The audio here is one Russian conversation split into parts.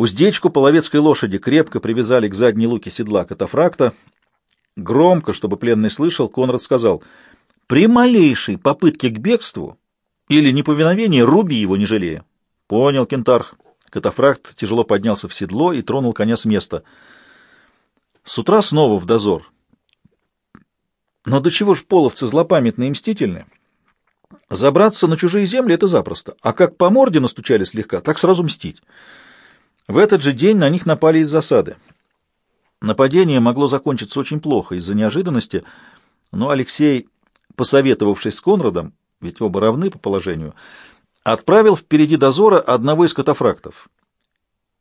Уздечку половецкой лошади крепко привязали к задней луке седла катафракта. Громко, чтобы пленный слышал, Конрад сказал, «При малейшей попытке к бегству или неповиновении руби его, не жалея». «Понял, кентарх». Катафракт тяжело поднялся в седло и тронул коня с места. С утра снова в дозор. Но до чего ж половцы злопамятные и мстительны? Забраться на чужие земли — это запросто, а как по морде настучали слегка, так сразу мстить. В этот же день на них напали из засады. Нападение могло закончиться очень плохо из-за неожиданности, но Алексей, посоветовавшись с Конрадом, ведь оба равны по положению, отправил впереди дозора одного из катафрактов.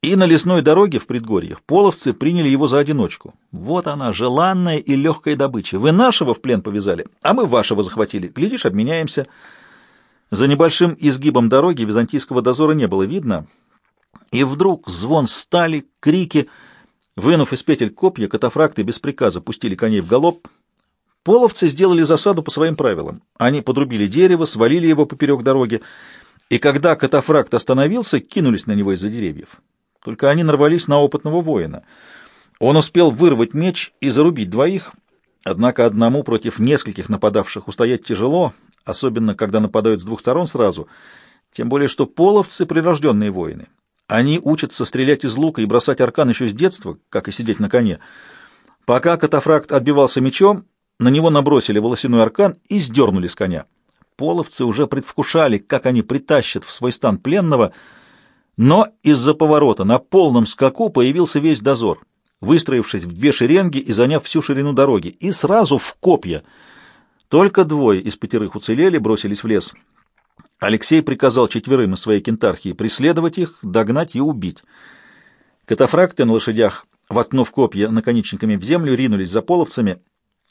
И на лесной дороге в предгорьях половцы приняли его за одиночку. Вот она, желанная и легкая добыча. Вы нашего в плен повязали, а мы вашего захватили. Глядишь, обменяемся. За небольшим изгибом дороги византийского дозора не было видно — и вдруг звон стали, крики. Вынув из петель копья, катафракты без приказа пустили коней в галоп. Половцы сделали засаду по своим правилам. Они подрубили дерево, свалили его поперек дороги, и когда катафракт остановился, кинулись на него из-за деревьев. Только они нарвались на опытного воина. Он успел вырвать меч и зарубить двоих, однако одному против нескольких нападавших устоять тяжело, особенно когда нападают с двух сторон сразу, тем более что половцы — прирожденные воины. Они учатся стрелять из лука и бросать аркан еще с детства, как и сидеть на коне. Пока катафракт отбивался мечом, на него набросили волосяной аркан и сдернули с коня. Половцы уже предвкушали, как они притащат в свой стан пленного, но из-за поворота на полном скаку появился весь дозор, выстроившись в две шеренги и заняв всю ширину дороги, и сразу в копья. Только двое из пятерых уцелели, бросились в лес. Алексей приказал четверым из своей кентархии преследовать их, догнать и убить. Катафракты на лошадях, воткнув копья наконечниками в землю, ринулись за половцами.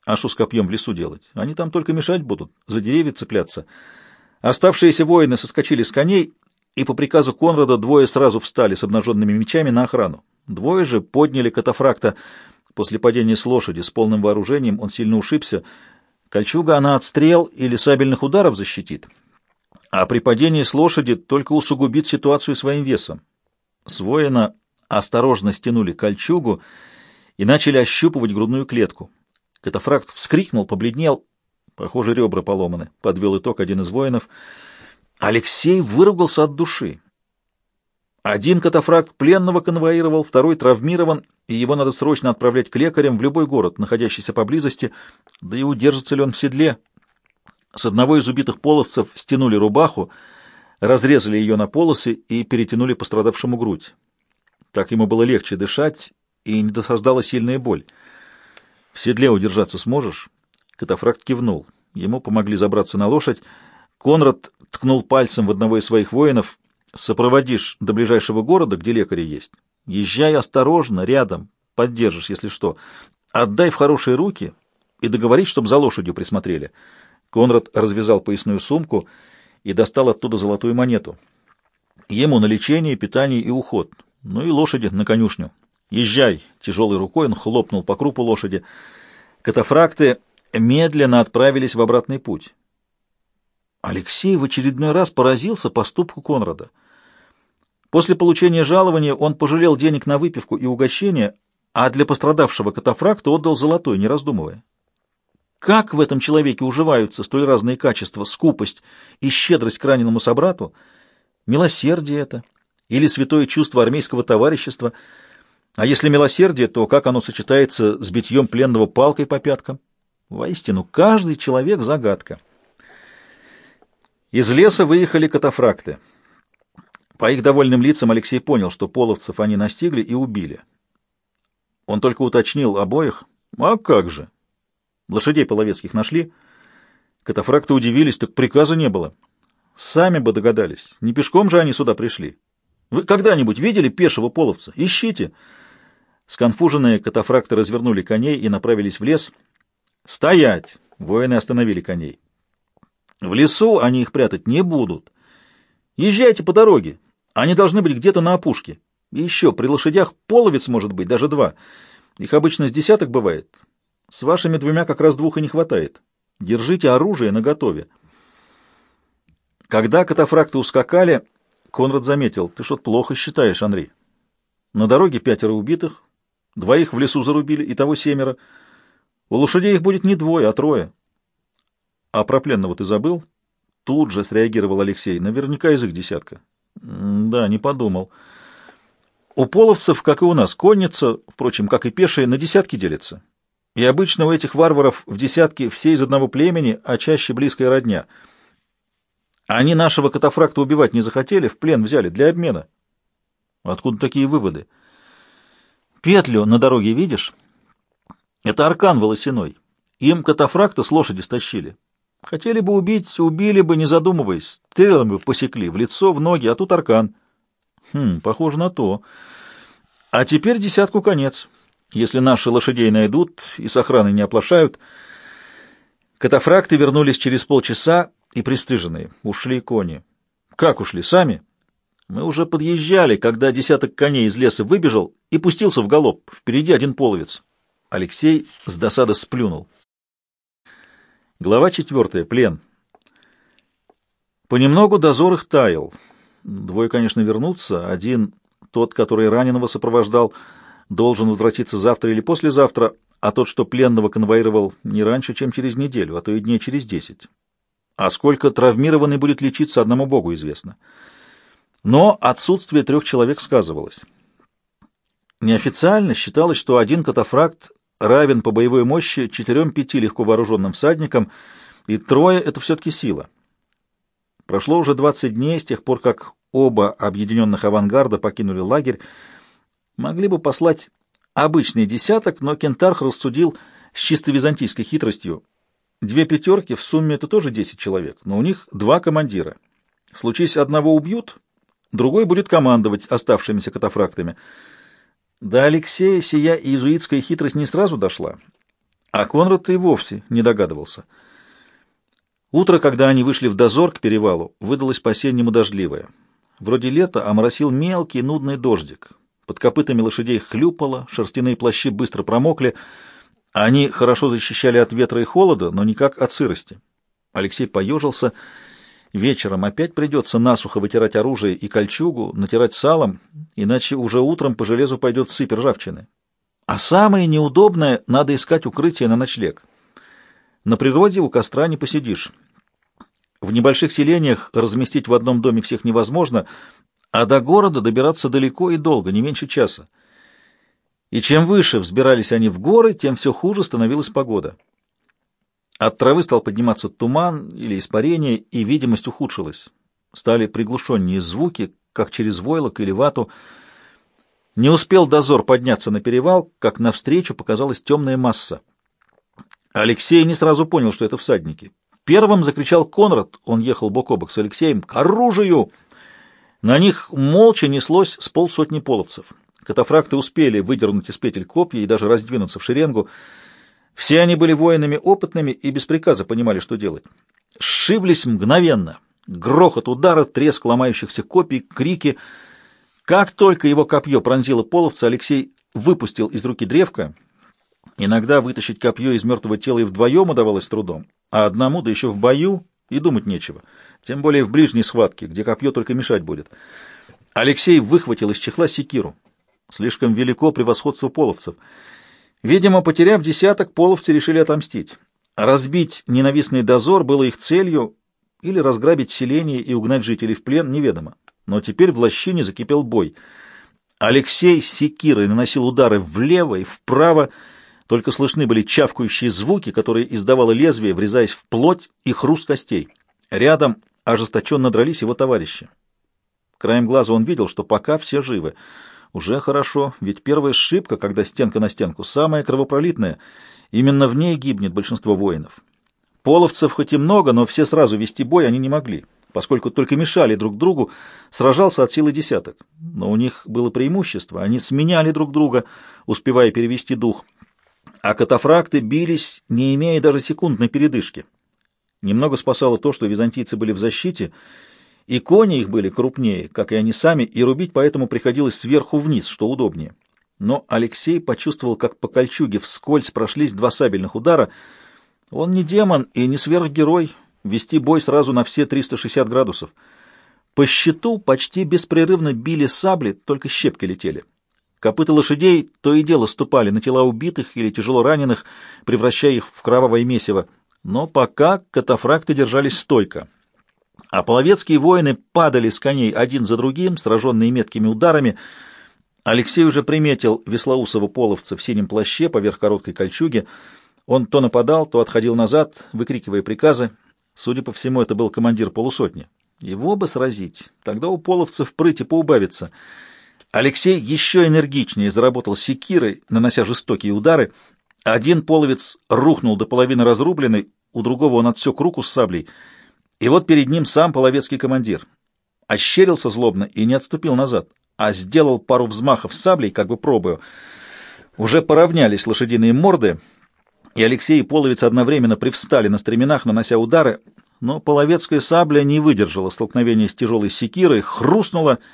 А что с копьем в лесу делать? Они там только мешать будут, за деревья цепляться. Оставшиеся воины соскочили с коней, и по приказу Конрада двое сразу встали с обнаженными мечами на охрану. Двое же подняли катафракта. После падения с лошади с полным вооружением он сильно ушибся. Кольчуга она от стрел или сабельных ударов защитит а при падении с лошади только усугубит ситуацию своим весом. С воина осторожно стянули кольчугу и начали ощупывать грудную клетку. Катафракт вскрикнул, побледнел. Похоже, ребра поломаны, — подвел итог один из воинов. Алексей выругался от души. Один катафракт пленного конвоировал, второй травмирован, и его надо срочно отправлять к лекарям в любой город, находящийся поблизости, да и удержится ли он в седле, с одного из убитых половцев стянули рубаху, разрезали ее на полосы и перетянули пострадавшему грудь. Так ему было легче дышать и не досаждала сильная боль. «В седле удержаться сможешь?» Катафракт кивнул. Ему помогли забраться на лошадь. Конрад ткнул пальцем в одного из своих воинов. «Сопроводишь до ближайшего города, где лекари есть. Езжай осторожно, рядом, поддержишь, если что. Отдай в хорошие руки и договорись, чтобы за лошадью присмотрели». Конрад развязал поясную сумку и достал оттуда золотую монету. Ему на лечение, питание и уход. Ну и лошади на конюшню. «Езжай!» — тяжелой рукой он хлопнул по крупу лошади. Катафракты медленно отправились в обратный путь. Алексей в очередной раз поразился поступку Конрада. После получения жалования он пожалел денег на выпивку и угощение, а для пострадавшего катафракта отдал золотой, не раздумывая. Как в этом человеке уживаются столь разные качества, скупость и щедрость к раненому собрату? Милосердие это или святое чувство армейского товарищества? А если милосердие, то как оно сочетается с битьем пленного палкой по пяткам? Воистину, каждый человек — загадка. Из леса выехали катафракты. По их довольным лицам Алексей понял, что половцев они настигли и убили. Он только уточнил обоих. А как же? Лошадей половецких нашли. Катафракты удивились, так приказа не было. Сами бы догадались. Не пешком же они сюда пришли. Вы когда-нибудь видели пешего половца? Ищите. Сконфуженные катафракты развернули коней и направились в лес. «Стоять!» — воины остановили коней. «В лесу они их прятать не будут. Езжайте по дороге. Они должны быть где-то на опушке. И еще, при лошадях половец может быть, даже два. Их обычно с десяток бывает. С вашими двумя как раз двух и не хватает. Держите оружие наготове. Когда катафракты ускакали, Конрад заметил, ты что-то плохо считаешь, Андрей. На дороге пятеро убитых, двоих в лесу зарубили, и того семеро. У лошадей их будет не двое, а трое. — А про пленного ты забыл? Тут же среагировал Алексей. Наверняка из их десятка. — Да, не подумал. У половцев, как и у нас, конница, впрочем, как и пешие, на десятки делится. И обычно у этих варваров в десятки все из одного племени, а чаще близкая родня. Они нашего катафракта убивать не захотели, в плен взяли для обмена. Откуда такие выводы? Петлю на дороге видишь? Это аркан волосяной. Им катафракта с лошади стащили. Хотели бы убить, убили бы, не задумываясь. Стрелами бы посекли, в лицо, в ноги, а тут аркан. Хм, похоже на то. А теперь десятку конец. Если наши лошадей найдут и с охраной не оплошают. Катафракты вернулись через полчаса и пристыженные. Ушли кони. Как ушли? Сами? Мы уже подъезжали, когда десяток коней из леса выбежал и пустился в галоп. Впереди один половец. Алексей с досады сплюнул. Глава четвертая. Плен. Понемногу дозор их таял. Двое, конечно, вернутся. Один, тот, который раненого сопровождал, должен возвратиться завтра или послезавтра, а тот, что пленного конвоировал, не раньше, чем через неделю, а то и дней через десять. А сколько травмированный будет лечиться, одному Богу известно. Но отсутствие трех человек сказывалось. Неофициально считалось, что один катафракт равен по боевой мощи четырем-пяти легко вооруженным всадникам, и трое — это все-таки сила. Прошло уже 20 дней с тех пор, как оба объединенных авангарда покинули лагерь. Могли бы послать обычный десяток, но Кентарх рассудил с чисто византийской хитростью. Две пятерки, в сумме это тоже 10 человек, но у них два командира. Случись одного убьют, другой будет командовать оставшимися катафрактами — до Алексея сия иезуитская хитрость не сразу дошла, а Конрад и вовсе не догадывался. Утро, когда они вышли в дозор к перевалу, выдалось по-осеннему дождливое. Вроде лета, а моросил мелкий нудный дождик. Под копытами лошадей хлюпало, шерстяные плащи быстро промокли. Они хорошо защищали от ветра и холода, но никак от сырости. Алексей поежился Вечером опять придется насухо вытирать оружие и кольчугу, натирать салом, иначе уже утром по железу пойдет сыпь ржавчины. А самое неудобное — надо искать укрытие на ночлег. На природе у костра не посидишь. В небольших селениях разместить в одном доме всех невозможно, а до города добираться далеко и долго, не меньше часа. И чем выше взбирались они в горы, тем все хуже становилась погода. От травы стал подниматься туман или испарение, и видимость ухудшилась. Стали приглушеннее звуки, как через войлок или вату. Не успел дозор подняться на перевал, как навстречу показалась темная масса. Алексей не сразу понял, что это всадники. Первым закричал Конрад, он ехал бок о бок с Алексеем, «К оружию!» На них молча неслось с полсотни половцев. Катафракты успели выдернуть из петель копья и даже раздвинуться в шеренгу. Все они были воинами опытными и без приказа понимали, что делать. Сшиблись мгновенно. Грохот удара, треск ломающихся копий, крики. Как только его копье пронзило половца, Алексей выпустил из руки древко. Иногда вытащить копье из мертвого тела и вдвоем удавалось трудом, а одному, да еще в бою, и думать нечего. Тем более в ближней схватке, где копье только мешать будет. Алексей выхватил из чехла секиру. Слишком велико превосходство половцев — Видимо, потеряв десяток, половцы решили отомстить. Разбить ненавистный дозор было их целью, или разграбить селение и угнать жителей в плен, неведомо. Но теперь в лощине закипел бой. Алексей секирой наносил удары влево и вправо, только слышны были чавкающие звуки, которые издавало лезвие, врезаясь в плоть и хруст костей. Рядом ожесточенно дрались его товарищи. Краем глаза он видел, что пока все живы — уже хорошо, ведь первая ошибка, когда стенка на стенку, самая кровопролитная. Именно в ней гибнет большинство воинов. Половцев хоть и много, но все сразу вести бой они не могли, поскольку только мешали друг другу, сражался от силы десяток. Но у них было преимущество, они сменяли друг друга, успевая перевести дух. А катафракты бились, не имея даже секундной передышки. Немного спасало то, что византийцы были в защите, и кони их были крупнее, как и они сами, и рубить поэтому приходилось сверху вниз, что удобнее. Но Алексей почувствовал, как по кольчуге вскользь прошлись два сабельных удара. Он не демон и не сверхгерой, вести бой сразу на все 360 градусов. По щиту почти беспрерывно били сабли, только щепки летели. Копыта лошадей то и дело ступали на тела убитых или тяжело раненых, превращая их в кровавое месиво. Но пока катафракты держались стойко. А половецкие воины падали с коней один за другим, сраженные меткими ударами. Алексей уже приметил веслоусого половца в синем плаще поверх короткой кольчуги. Он то нападал, то отходил назад, выкрикивая приказы. Судя по всему, это был командир полусотни. Его бы сразить, тогда у половцев прыти поубавится — Алексей еще энергичнее заработал секирой, нанося жестокие удары. Один половец рухнул до половины разрубленный, у другого он отсек руку с саблей. И вот перед ним сам половецкий командир. Ощерился злобно и не отступил назад, а сделал пару взмахов саблей, как бы пробую. Уже поравнялись лошадиные морды, и Алексей и половец одновременно привстали на стременах, нанося удары, но половецкая сабля не выдержала столкновения с тяжелой секирой, хрустнула —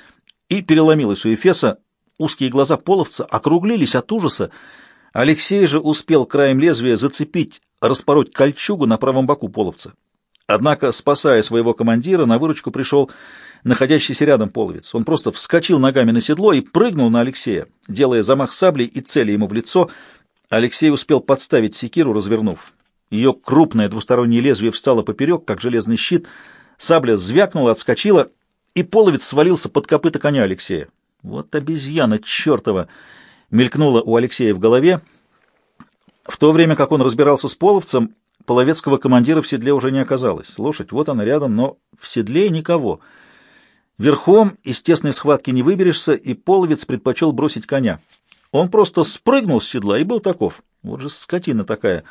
и переломилась у Эфеса. Узкие глаза половца округлились от ужаса. Алексей же успел краем лезвия зацепить, распороть кольчугу на правом боку половца. Однако, спасая своего командира, на выручку пришел находящийся рядом половец. Он просто вскочил ногами на седло и прыгнул на Алексея, делая замах саблей и цели ему в лицо. Алексей успел подставить секиру, развернув. Ее крупное двустороннее лезвие встало поперек, как железный щит. Сабля звякнула, отскочила — и половец свалился под копыта коня Алексея. Вот обезьяна чертова! Мелькнула у Алексея в голове. В то время, как он разбирался с половцем, половецкого командира в седле уже не оказалось. Лошадь, вот она рядом, но в седле никого. Верхом из тесной схватки не выберешься, и половец предпочел бросить коня. Он просто спрыгнул с седла и был таков. Вот же скотина такая.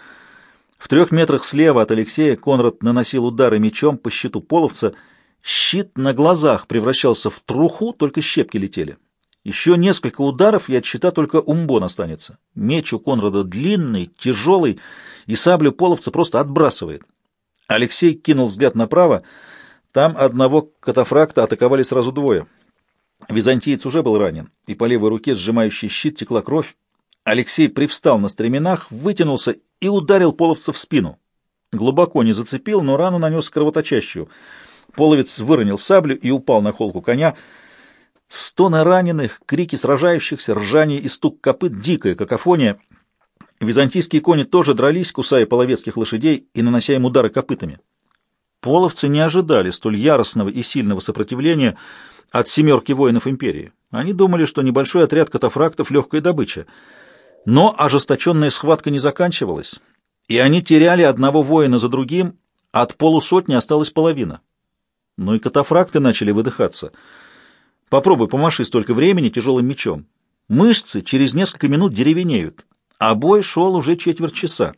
В трех метрах слева от Алексея Конрад наносил удары мечом по щиту половца — Щит на глазах превращался в труху, только щепки летели. Еще несколько ударов, и от щита только умбон останется. Меч у Конрада длинный, тяжелый, и саблю половца просто отбрасывает. Алексей кинул взгляд направо. Там одного катафракта атаковали сразу двое. Византиец уже был ранен, и по левой руке, сжимающий щит, текла кровь. Алексей привстал на стременах, вытянулся и ударил половца в спину. Глубоко не зацепил, но рану нанес кровоточащую — Половец выронил саблю и упал на холку коня. Стоны раненых, крики сражающихся, ржание и стук копыт — дикая какофония. Византийские кони тоже дрались, кусая половецких лошадей и нанося им удары копытами. Половцы не ожидали столь яростного и сильного сопротивления от семерки воинов империи. Они думали, что небольшой отряд катафрактов — легкая добыча. Но ожесточенная схватка не заканчивалась, и они теряли одного воина за другим, от полусотни осталась половина. Ну и катафракты начали выдыхаться. Попробуй помаши столько времени тяжелым мечом. Мышцы через несколько минут деревенеют, а бой шел уже четверть часа.